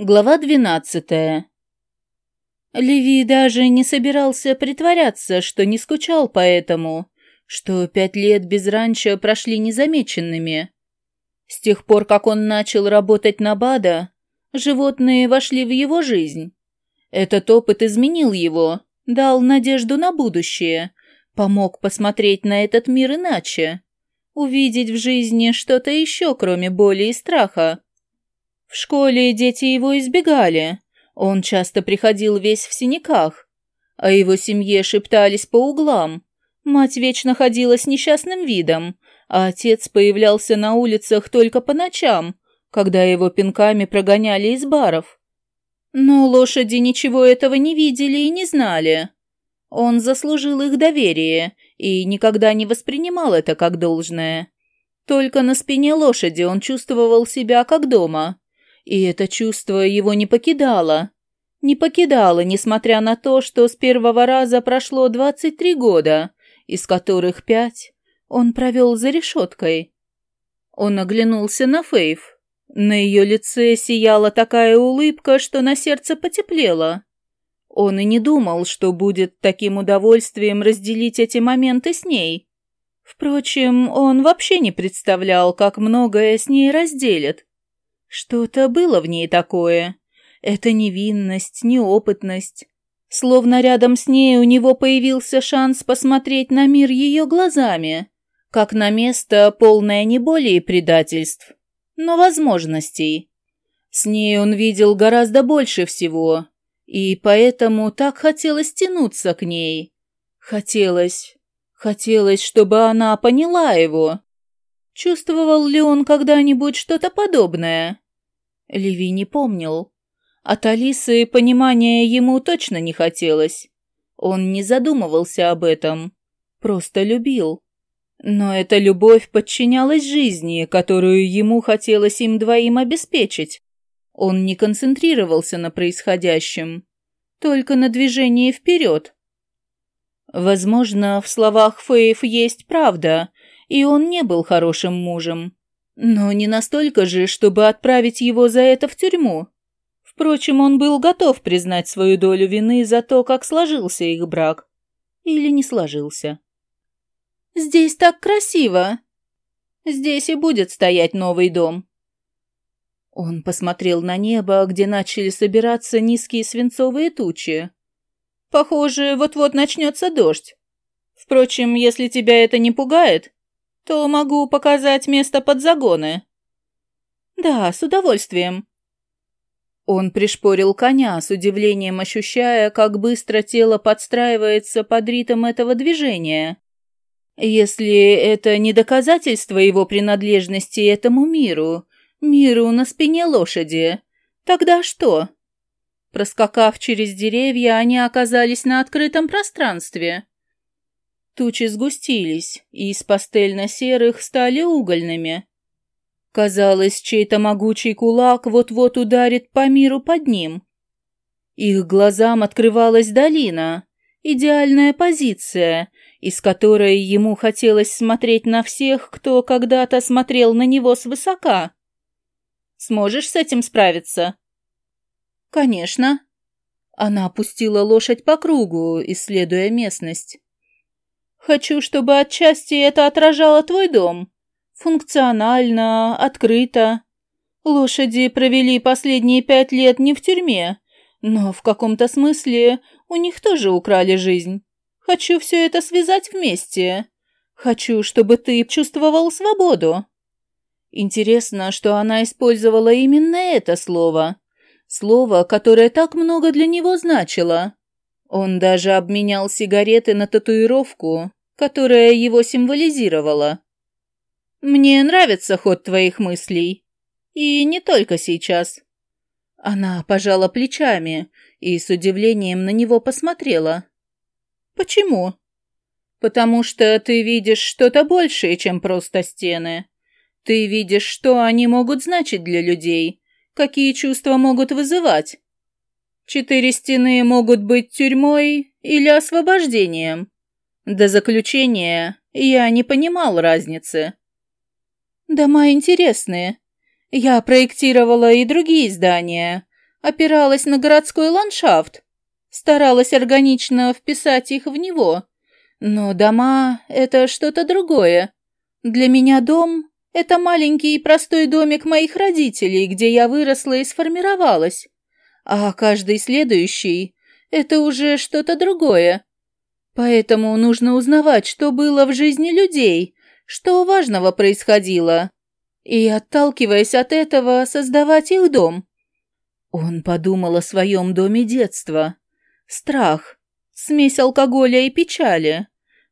Глава двенадцатая. Леви даже не собирался притворяться, что не скучал по этому, что пять лет без ранчо прошли незамеченными. С тех пор, как он начал работать на Бада, животные вошли в его жизнь. Этот опыт изменил его, дал надежду на будущее, помог посмотреть на этот мир иначе, увидеть в жизни что-то еще, кроме боли и страха. В школе дети его избегали. Он часто приходил весь в синяках. О его семье шептались по углам. Мать вечно ходила с несчастным видом, а отец появлялся на улицах только по ночам, когда его пинками прогоняли из баров. Но лошади ничего этого не видели и не знали. Он заслужил их доверие и никогда не воспринимал это как должное. Только на спине лошади он чувствовал себя как дома. И это чувство его не покидало. Не покидало, несмотря на то, что с первого раза прошло 23 года, из которых пять он провел за решеткой. Он оглянулся на Фейв. На ее лице сияла такая улыбка, что на сердце потеплело. Он и не думал, что будет таким удовольствием разделить эти моменты с ней. Впрочем, он вообще не представлял, как многое с ней разделит. Что-то было в ней такое. Это невинность, неопытность. Словно рядом с ней у него появился шанс посмотреть на мир ее глазами, как на место, полное не более предательств, но возможностей. С ней он видел гораздо больше всего, и поэтому так хотелось тянуться к ней. Хотелось, хотелось, чтобы она поняла его. Чувствовал ли он когда-нибудь что-то подобное? Леви не помнил. От Алисы понимания ему точно не хотелось. Он не задумывался об этом. Просто любил. Но эта любовь подчинялась жизни, которую ему хотелось им двоим обеспечить. Он не концентрировался на происходящем, только на движении вперед. Возможно, в словах Фейф есть правда, и он не был хорошим мужем. Но не настолько же, чтобы отправить его за это в тюрьму. Впрочем, он был готов признать свою долю вины за то, как сложился их брак. Или не сложился. «Здесь так красиво!» «Здесь и будет стоять новый дом». Он посмотрел на небо, где начали собираться низкие свинцовые тучи. «Похоже, вот-вот начнется дождь. Впрочем, если тебя это не пугает, то могу показать место под загоны». «Да, с удовольствием». Он пришпорил коня, с удивлением ощущая, как быстро тело подстраивается под ритм этого движения. Если это не доказательство его принадлежности этому миру, миру на спине лошади, тогда что? Проскакав через деревья, они оказались на открытом пространстве. Тучи сгустились, и из пастельно-серых стали угольными. Казалось, чей-то могучий кулак вот-вот ударит по миру под ним. Их глазам открывалась долина, идеальная позиция, из которой ему хотелось смотреть на всех, кто когда-то смотрел на него свысока. «Сможешь с этим справиться?» «Конечно». Она опустила лошадь по кругу, исследуя местность. Хочу, чтобы отчасти это отражало твой дом. Функционально, открыто. Лошади провели последние пять лет не в тюрьме, но в каком-то смысле у них тоже украли жизнь. Хочу все это связать вместе. Хочу, чтобы ты чувствовал свободу. Интересно, что она использовала именно это слово. Слово, которое так много для него значило. Он даже обменял сигареты на татуировку, которая его символизировала. «Мне нравится ход твоих мыслей. И не только сейчас». Она пожала плечами и с удивлением на него посмотрела. «Почему?» «Потому что ты видишь что-то большее, чем просто стены. Ты видишь, что они могут значить для людей, какие чувства могут вызывать. Четыре стены могут быть тюрьмой или освобождением. До заключения я не понимал разницы. Дома интересные. Я проектировала и другие здания, опиралась на городской ландшафт, старалась органично вписать их в него. Но дома — это что-то другое. Для меня дом — это маленький и простой домик моих родителей, где я выросла и сформировалась. А каждый следующий — это уже что-то другое. Поэтому нужно узнавать, что было в жизни людей, что важного происходило, и, отталкиваясь от этого, создавать их дом. Он подумал о своем доме детства. Страх, смесь алкоголя и печали,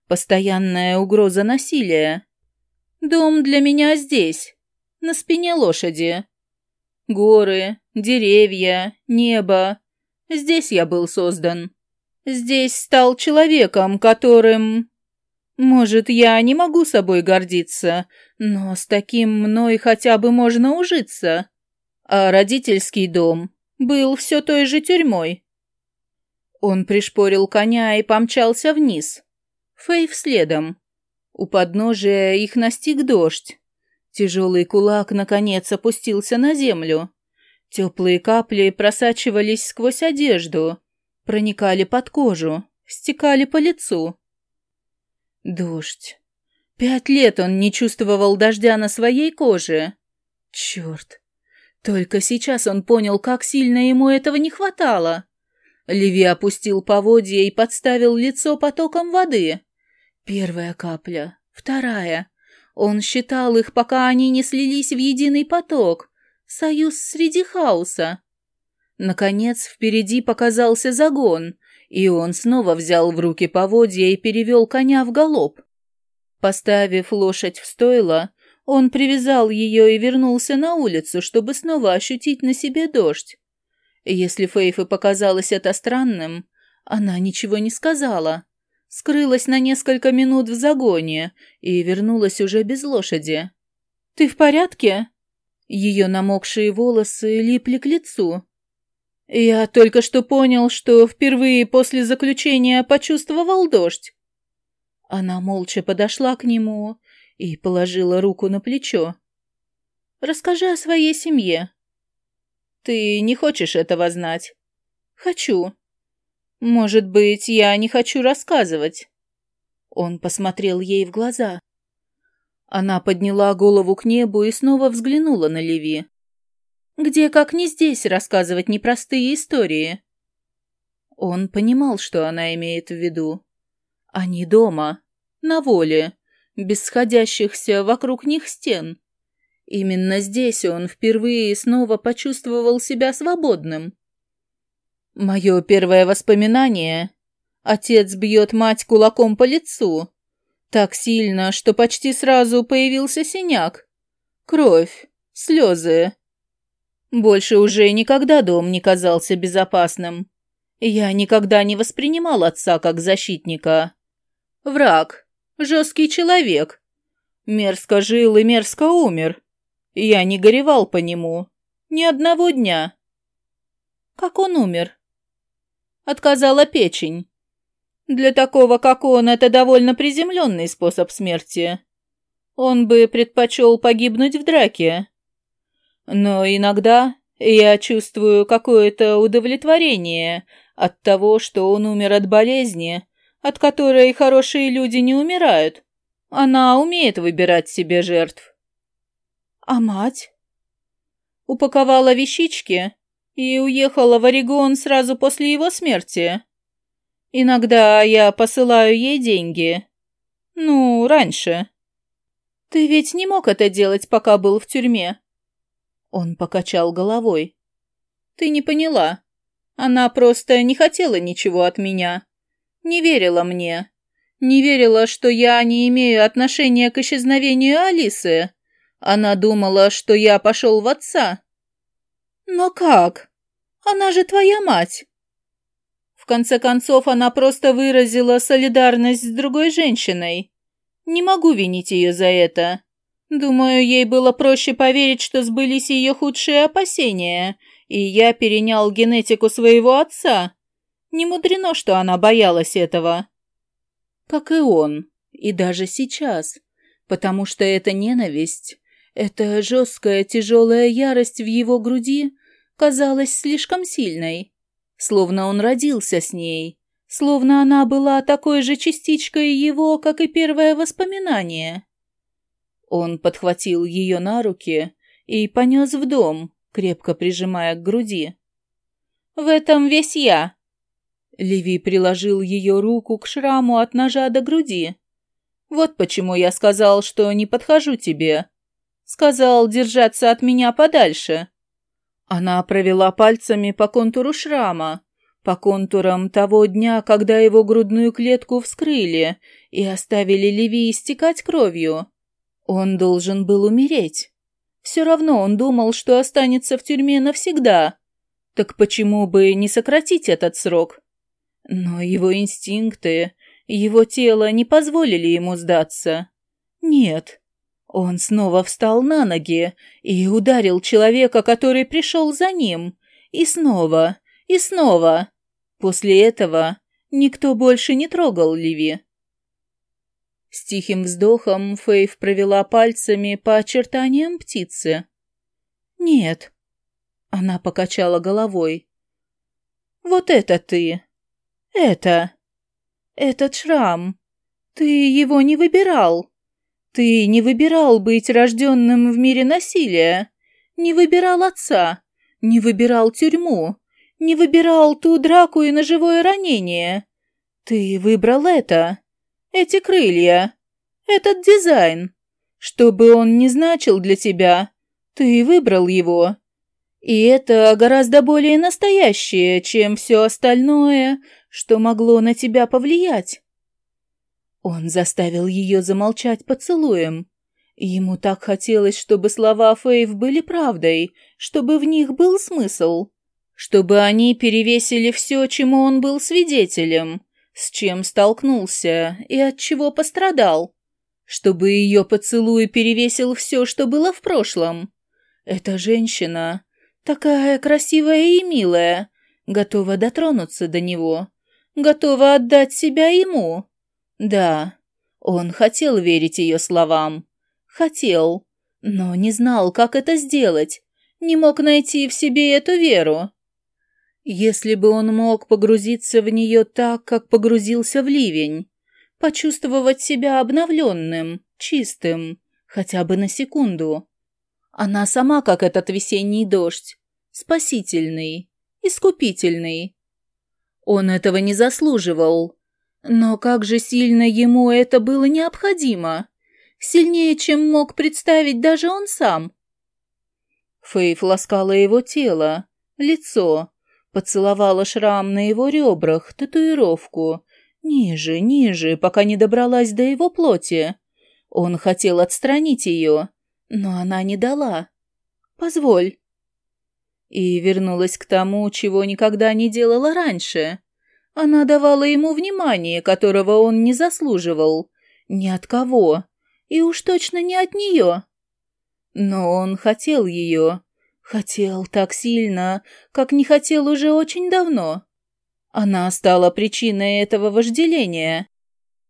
постоянная угроза насилия. Дом для меня здесь, на спине лошади. Горы, деревья, небо. Здесь я был создан. Здесь стал человеком, которым... Может, я не могу собой гордиться, но с таким мной хотя бы можно ужиться. А родительский дом был все той же тюрьмой. Он пришпорил коня и помчался вниз. Фейв следом. У подножия их настиг дождь. Тяжелый кулак, наконец, опустился на землю. Теплые капли просачивались сквозь одежду, проникали под кожу, стекали по лицу. Дождь. Пять лет он не чувствовал дождя на своей коже. Черт. Только сейчас он понял, как сильно ему этого не хватало. Леви опустил поводья и подставил лицо потоком воды. Первая капля, вторая. Он считал их, пока они не слились в единый поток. Союз среди хаоса. Наконец, впереди показался загон, и он снова взял в руки поводья и перевел коня в галоп. Поставив лошадь в стойло, он привязал ее и вернулся на улицу, чтобы снова ощутить на себе дождь. Если Фейфе показалось это странным, она ничего не сказала. Скрылась на несколько минут в загоне и вернулась уже без лошади. «Ты в порядке?» Ее намокшие волосы липли к лицу. Я только что понял, что впервые после заключения почувствовал дождь. Она молча подошла к нему и положила руку на плечо. «Расскажи о своей семье». «Ты не хочешь этого знать?» «Хочу». «Может быть, я не хочу рассказывать?» Он посмотрел ей в глаза. Она подняла голову к небу и снова взглянула на Леви. Где, как не здесь, рассказывать непростые истории? Он понимал, что она имеет в виду. Они дома, на воле, без сходящихся вокруг них стен. Именно здесь он впервые снова почувствовал себя свободным. Мое первое воспоминание — отец бьет мать кулаком по лицу. Так сильно, что почти сразу появился синяк. Кровь, слезы. Больше уже никогда дом не казался безопасным. Я никогда не воспринимал отца как защитника. Враг, жесткий человек. Мерзко жил и мерзко умер. Я не горевал по нему. Ни одного дня. Как он умер? Отказала печень. Для такого, как он, это довольно приземленный способ смерти. Он бы предпочел погибнуть в драке. Но иногда я чувствую какое-то удовлетворение от того, что он умер от болезни, от которой хорошие люди не умирают. Она умеет выбирать себе жертв. А мать? Упаковала вещички и уехала в Орегон сразу после его смерти. Иногда я посылаю ей деньги. Ну, раньше. Ты ведь не мог это делать, пока был в тюрьме. Он покачал головой. «Ты не поняла. Она просто не хотела ничего от меня. Не верила мне. Не верила, что я не имею отношения к исчезновению Алисы. Она думала, что я пошел в отца». «Но как? Она же твоя мать!» В конце концов, она просто выразила солидарность с другой женщиной. Не могу винить ее за это. Думаю, ей было проще поверить, что сбылись ее худшие опасения, и я перенял генетику своего отца. Не мудрено, что она боялась этого. Как и он, и даже сейчас, потому что эта ненависть, эта жесткая тяжелая ярость в его груди казалась слишком сильной. Словно он родился с ней. Словно она была такой же частичкой его, как и первое воспоминание. Он подхватил ее на руки и понес в дом, крепко прижимая к груди. «В этом весь я!» Леви приложил ее руку к шраму от ножа до груди. «Вот почему я сказал, что не подхожу тебе. Сказал держаться от меня подальше». Она провела пальцами по контуру шрама, по контурам того дня, когда его грудную клетку вскрыли и оставили Леви истекать кровью. Он должен был умереть. Все равно он думал, что останется в тюрьме навсегда. Так почему бы не сократить этот срок? Но его инстинкты, его тело не позволили ему сдаться. Нет. Он снова встал на ноги и ударил человека, который пришел за ним. И снова, и снова. После этого никто больше не трогал Ливи. С тихим вздохом Фейв провела пальцами по очертаниям птицы. «Нет». Она покачала головой. «Вот это ты. Это. Этот шрам. Ты его не выбирал. Ты не выбирал быть рожденным в мире насилия. Не выбирал отца. Не выбирал тюрьму. Не выбирал ту драку и ножевое ранение. Ты выбрал это. Эти крылья. Этот дизайн. Что бы он ни значил для тебя, ты выбрал его. И это гораздо более настоящее, чем все остальное, что могло на тебя повлиять. Он заставил ее замолчать поцелуем. Ему так хотелось, чтобы слова Фейв были правдой, чтобы в них был смысл, чтобы они перевесили все, чему он был свидетелем, с чем столкнулся и от чего пострадал, чтобы ее поцелуй перевесил все, что было в прошлом. Эта женщина, такая красивая и милая, готова дотронуться до него, готова отдать себя ему. Да, он хотел верить ее словам. Хотел, но не знал, как это сделать, не мог найти в себе эту веру. Если бы он мог погрузиться в нее так, как погрузился в ливень, почувствовать себя обновленным, чистым, хотя бы на секунду. Она сама, как этот весенний дождь, спасительный, искупительный. Он этого не заслуживал, но как же сильно ему это было необходимо, сильнее, чем мог представить даже он сам. Фейф ласкала его тело, лицо, Поцеловала шрам на его ребрах, татуировку. Ниже, ниже, пока не добралась до его плоти. Он хотел отстранить ее, но она не дала. «Позволь». И вернулась к тому, чего никогда не делала раньше. Она давала ему внимание, которого он не заслуживал. Ни от кого. И уж точно не от нее. Но он хотел ее, Хотел так сильно, как не хотел уже очень давно. Она стала причиной этого вожделения.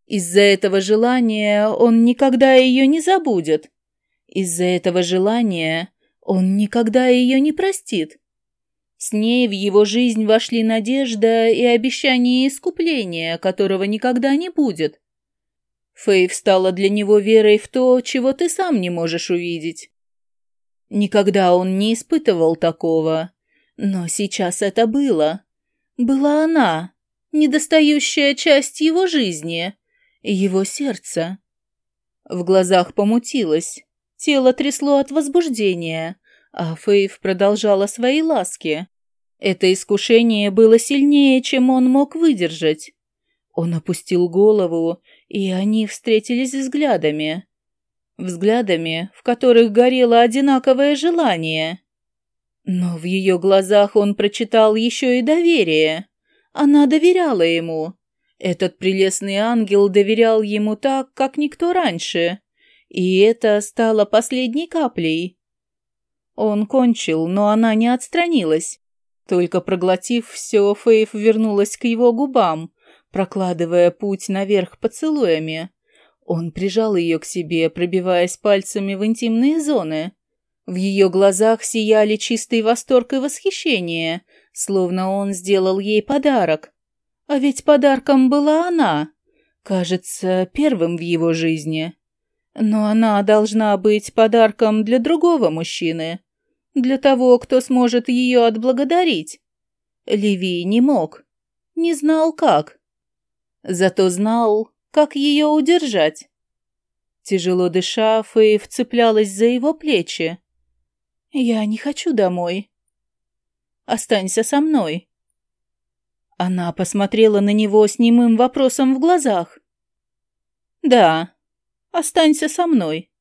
Из-за этого желания он никогда ее не забудет. Из-за этого желания он никогда ее не простит. С ней в его жизнь вошли надежда и обещание искупления, которого никогда не будет. Фейв стала для него верой в то, чего ты сам не можешь увидеть. Никогда он не испытывал такого. Но сейчас это было. Была она, недостающая часть его жизни, его сердца. В глазах помутилось, тело трясло от возбуждения, а Фейв продолжала свои ласки. Это искушение было сильнее, чем он мог выдержать. Он опустил голову, и они встретились взглядами взглядами, в которых горело одинаковое желание. Но в ее глазах он прочитал еще и доверие. Она доверяла ему. Этот прелестный ангел доверял ему так, как никто раньше. И это стало последней каплей. Он кончил, но она не отстранилась. Только проглотив все, Фейф вернулась к его губам, прокладывая путь наверх поцелуями. Он прижал ее к себе, пробиваясь пальцами в интимные зоны. В ее глазах сияли чистый восторг и восхищение, словно он сделал ей подарок. А ведь подарком была она, кажется, первым в его жизни. Но она должна быть подарком для другого мужчины, для того, кто сможет ее отблагодарить. Леви не мог, не знал как. Зато знал, как ее удержать. Тяжело дыша, Фэй вцеплялась за его плечи. «Я не хочу домой. Останься со мной». Она посмотрела на него с немым вопросом в глазах. «Да, останься со мной».